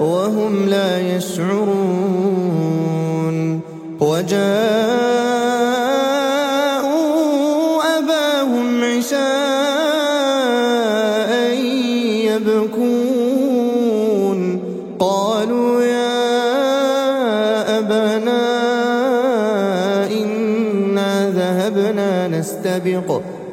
وهم لا يشعرون. وجاءوا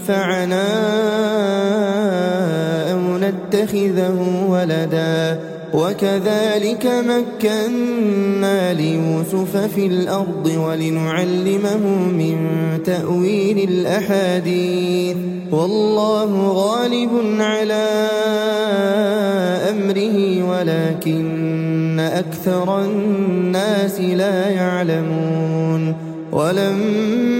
ينفعنا أو نتخذه ولداً وكذلك مكنا ليوسف في الأرض ولنعلمه من تأويل الأحاديث والله غالب على أمره ولكن أكثر الناس لا يعلمون ولما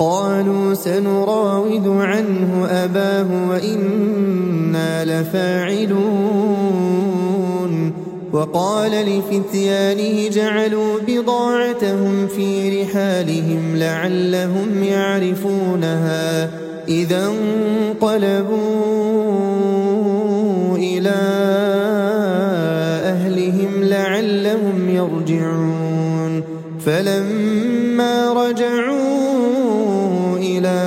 قالوا سنراود عنه أباه وإنا لفاعلون. وقال لفتيانه جعلوا بضاعتهم في رحالهم لعلهم يعرفونها. إذا انقلبوا إلى أهلهم لعلهم يرجعون. فلما رجعوا إلى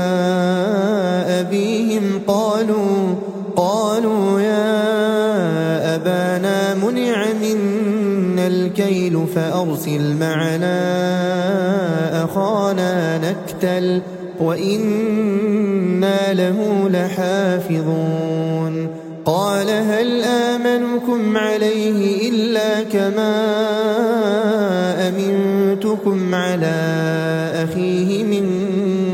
أبيهم قالوا قالوا يا سمع منا الكيل فأرسل معنا أخانا نكتل وإنا له لحافظون. قال هل آمنكم عليه إلا كما أمنتكم على أخيه من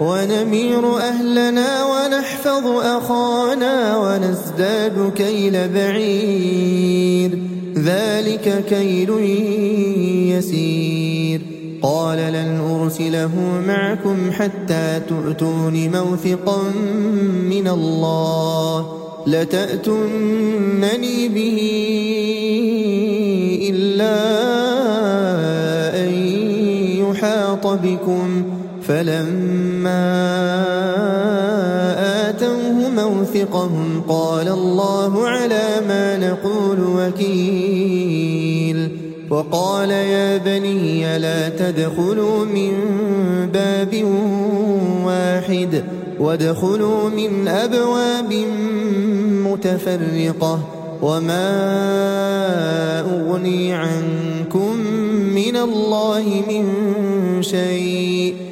ونمير أهلنا ونحفظ أخانا ونزداد كيل بعير. ذلك كيل يسير. قال لن أرسله معكم حتى تؤتون موثقا من الله. لتأتنني به إلا أن يحاط بكم. فلما آتوه موثقهم قال الله على ما نقول وكيل وقال يا بني لا تدخلوا من باب واحد وادخلوا من أبواب متفرقة وما أغني عنكم من الله من شيء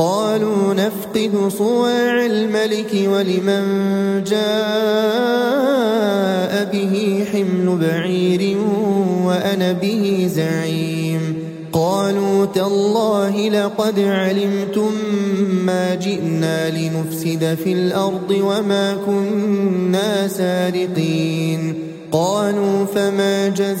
قالوا نفقد صواع الملك ولمن جاء به حمل بعير وأنا به زعيم. قالوا تالله لقد علمتم ما جئنا لنفسد في الأرض وما كنا سارقين. قالوا فما جزاؤه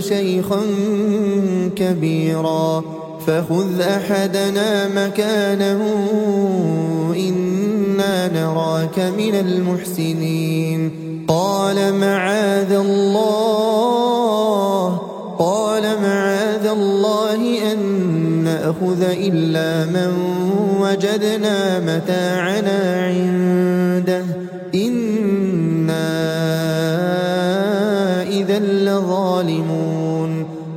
شيخا كبيرا فخذ أحدنا مكانه إنا نراك من المحسنين. قال معاذ الله قال معاذ الله أن نأخذ إلا من وجدنا متاعنا عنده.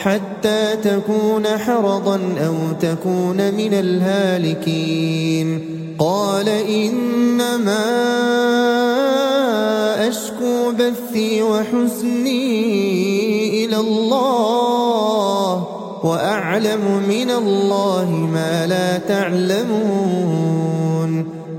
حتى تكون حرضا أو تكون من الهالكين. قال إنما أشكو بثي وحزني إلى الله وأعلم من الله ما لا تعلمون.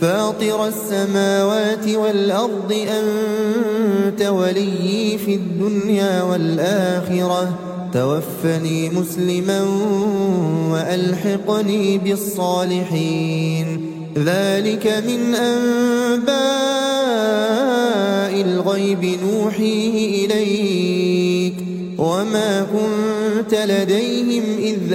فاطر السماوات والأرض أنت ولي في الدنيا والآخرة. توفني مسلما وألحقني بالصالحين. ذلك من أنباء الغيب نوحيه إليك. وما كنت لديهم إذ